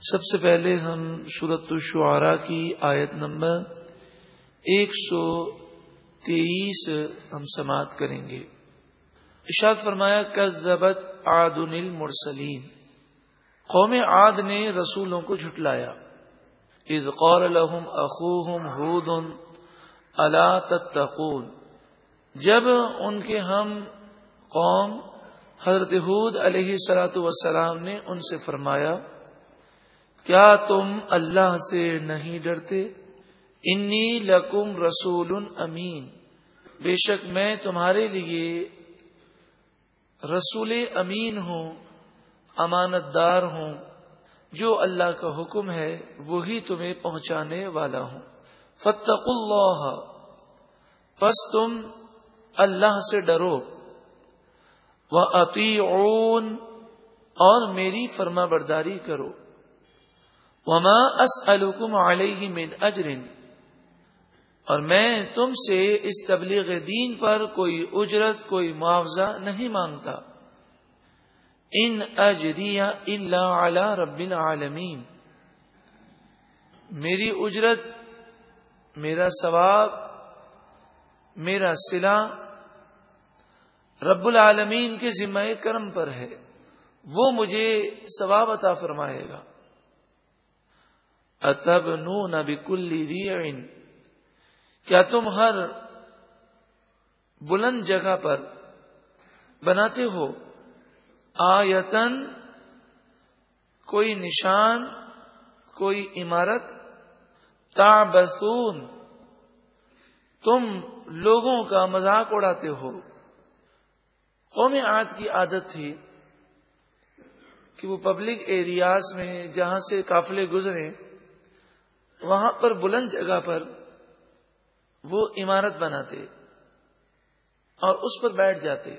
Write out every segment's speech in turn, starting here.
سب سے پہلے ہم صورت الشعراء کی آیت نمبر ایک سو تیئیس ہم سماعت کریں گے۔ اشاد فرمایا، کذبت عاد المرسلین قوم عاد نے رسولوں کو جھٹلایا۔ اذ قال لهم اخوهم ہود الا تتقون جب ان کے ہم قوم حضرت حود علیہ سلاۃ وسلام نے ان سے فرمایا کیا تم اللہ سے نہیں ڈرتے؟ انی لکم رسول امین۔ بے شک میں تمہارے لیے رسول امین ہوں امانت دار ہوں۔ جو اللہ کا حکم ہے، وہی تمہیں پہنچانے والا ہوں۔ فتق اللہ۔ بس تم اللہ سے ڈرو۔ وہ اور میری فرما برداری کرو۔ وما اسألكم علیہ من اجر اور میں تم سے اس تبلیغ دین پر کوئی اجرت، کوئی معاوضہ نہیں مانگتا۔ ان اجریا اللہ علی رب العالمین میری اجرت، میرا ثواب، میرا سلا رب العالمین کے ذمہ کرم پر ہے۔ وہ مجھے ثواب عطا فرمائے گا۔ اتب نو نبی کلی کیا تم ہر بلند جگہ پر بناتے ہو؟ آیتن کوئی نشان، کوئی عمارت؟ تابسون تم لوگوں کا مذاق اڑاتے ہو۔ قوم آج کی عادت تھی کہ وہ پبلک ایریاز میں جہاں سے قافلے گزرے وہاں پر بلند جگہ پر وہ عمارت بناتے اور اس پر بیٹھ جاتے۔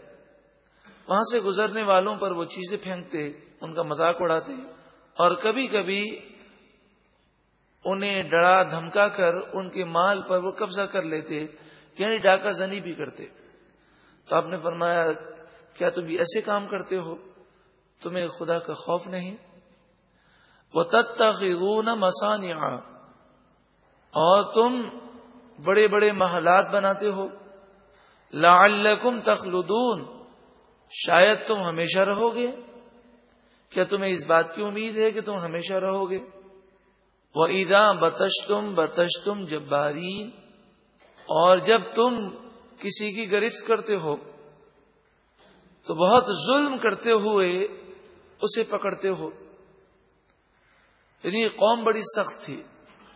وہاں سے گزرنے والوں پر وہ چیزیں پھینکتے، ان کا مذاق اڑاتے اور کبھی کبھی انہیں ڈرا، دھمکا کر ان کے مال پر وہ قبضہ کر لیتے یعنی ڈاکہ زنی بھی کرتے۔ تو آپ نے فرمایا، کیا تم یہ ایسے کام کرتے ہو؟ تمہیں خدا کا خوف نہیں؟ وہ تت مسانی اور تم بڑے بڑے محلات بناتے ہو۔ لعلکم تخلدون۔ شاید تم ہمیشہ رہو گے۔ کیا تمہیں اس بات کی امید ہے کہ تم ہمیشہ رہو گے؟ وہ عیدا بتش تم بتش تم جبارین اور جب تم کسی کی گرفت کرتے ہو، تو بہت ظلم کرتے ہوئے اسے پکڑتے ہو۔ یعنی قوم بڑی سخت تھی۔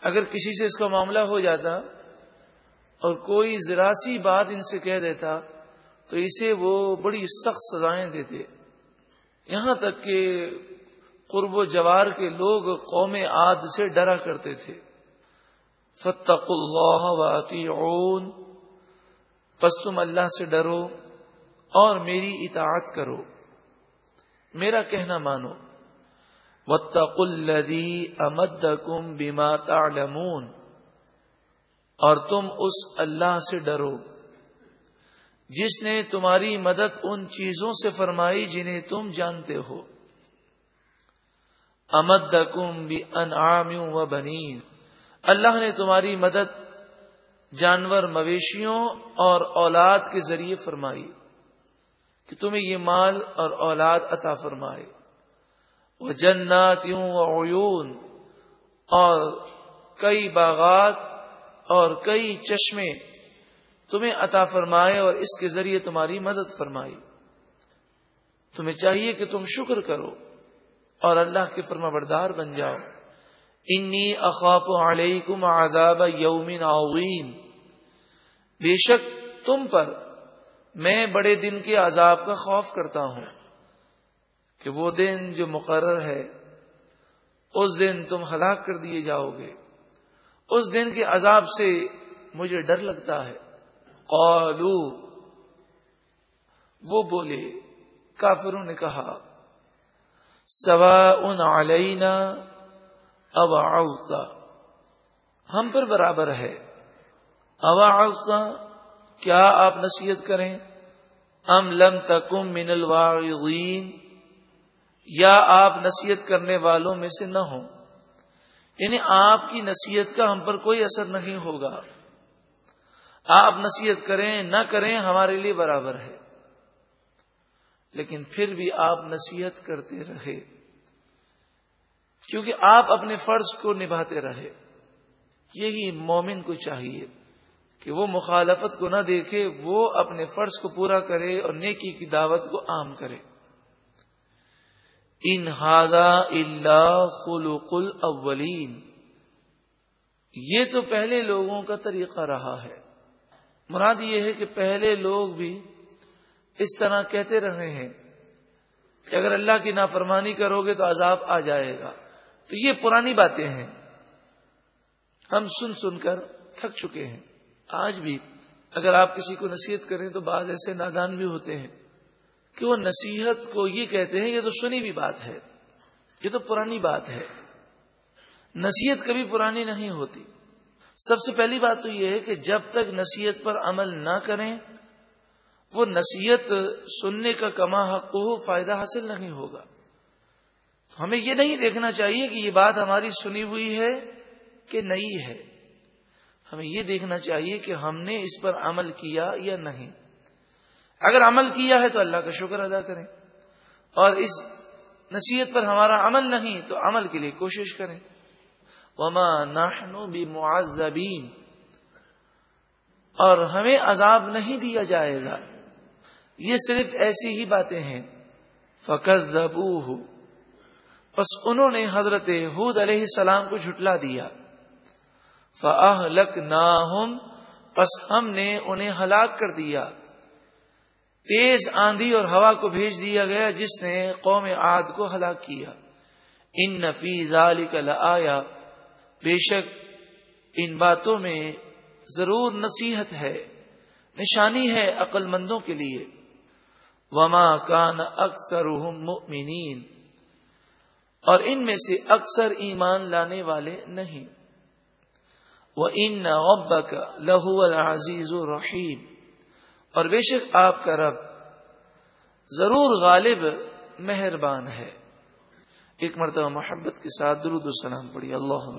اگر کسی سے اس کا معاملہ ہو جاتا اور کوئی ذراسی بات ان سے کہہ دیتا تو اسے وہ بڑی سخت سزائیں دیتے۔ یہاں تک کہ قرب و جوار کے لوگ قوم عاد سے ڈرا کرتے تھے۔ فتق اللہ واطی پس تم اللہ سے ڈرو اور میری اطاعت کرو۔ میرا کہنا مانو۔ وطق الدی امد کم بیما تعلمون۔ اور تم اس اللہ سے ڈرو، جس نے تمہاری مدد ان چیزوں سے فرمائی جنہیں تم جانتے ہو۔ امد کم بھی انعام و بنی اللہ نے تمہاری مدد جانور مویشیوں اور اولاد کے ذریعے فرمائی کہ تمہیں یہ مال اور اولاد عطا فرمائے۔ وہ جناتوں عیون اور کئی باغات اور کئی چشمے تمہیں عطا فرمائے اور اس کے ذریعے تمہاری مدد فرمائی۔ تمہیں چاہیے کہ تم شکر کرو اور اللہ کے فرما بردار بن جاؤ۔ انی اخاف علیکم عذاب یومن عظیم۔ بے شک تم پر میں بڑے دن کے عذاب کا خوف کرتا ہوں۔ کہ وہ دن جو مقرر ہے، اس دن تم ہلاک کر دیے جاؤ گے۔ اس دن کے عذاب سے مجھے ڈر لگتا ہے۔ قالو۔ وہ بولے، کافروں نے کہا سوا ان علینا اب ہم پر برابر ہے۔ ابا کیا آپ نصیحت کریں؟ ام لم تکم من الواغین یا آپ نصیحت کرنے والوں میں سے نہ ہوں۔ یعنی آپ کی نصیحت کا ہم پر کوئی اثر نہیں ہوگا۔ آپ نصیحت کریں، نہ کریں ہمارے لیے برابر ہے۔ لیکن پھر بھی آپ نصیحت کرتے رہے۔ کیونکہ آپ اپنے فرض کو نبھاتے رہے۔ یہی مومن کو چاہیے کہ وہ مخالفت کو نہ دیکھے، وہ اپنے فرض کو پورا کرے اور نیکی کی دعوت کو عام کرے۔ ان ہادا اللہ خلق الاولین۔ یہ تو پہلے لوگوں کا طریقہ رہا ہے۔ مراد یہ ہے کہ پہلے لوگ بھی اس طرح کہتے رہے ہیں کہ اگر اللہ کی نافرمانی کرو گے تو عذاب آ جائے گا۔ تو یہ پرانی باتیں ہیں۔ ہم سن سن کر تھک چکے ہیں۔ آج بھی اگر آپ کسی کو نصیحت کریں تو بعض ایسے نادان بھی ہوتے ہیں۔ کہ وہ نصیحت کو یہ کہتے ہیں یہ تو سنی بھی بات ہے، یہ تو پرانی بات ہے۔ نصیحت کبھی پرانی نہیں ہوتی۔ سب سے پہلی بات تو یہ ہے کہ جب تک نصیحت پر عمل نہ کریں، وہ نصیحت سننے کا کما حق ہو فائدہ حاصل نہیں ہوگا۔ تو ہمیں یہ نہیں دیکھنا چاہیے کہ یہ بات ہماری سنی ہوئی ہے کہ نئی ہے۔ ہمیں یہ دیکھنا چاہیے کہ ہم نے اس پر عمل کیا یا نہیں۔ اگر عمل کیا ہے تو اللہ کا شکر ادا کریں۔ اور اس نصیحت پر ہمارا عمل نہیں تو عمل کے لیے کوشش کریں۔ وما نحن بمعذبین اور ہمیں عذاب نہیں دیا جائے گا۔ یہ صرف ایسی ہی باتیں ہیں۔ فقط زبو بس انہوں نے حضرت حود علیہ السلام کو جھٹلا دیا۔ فہ لک بس ہم نے انہیں ہلاک کر دیا۔ تیز آندھی اور ہوا کو بھیج دیا گیا جس نے قوم عاد کو ہلاک کیا۔ ان نفیز علی آیا بے شک ان باتوں میں ضرور نصیحت ہے، نشانی ہے عقل مندوں کے لیے۔ وما کان اکثر مؤمنین۔ اور ان میں سے اکثر ایمان لانے والے نہیں۔ وہ ان ابک لہو العزیز الرحیم اور بے شک آپ کا رب ضرور غالب مہربان ہے۔ ایک مرتبہ محبت کے ساتھ درود السلام پڑھی۔ اللہ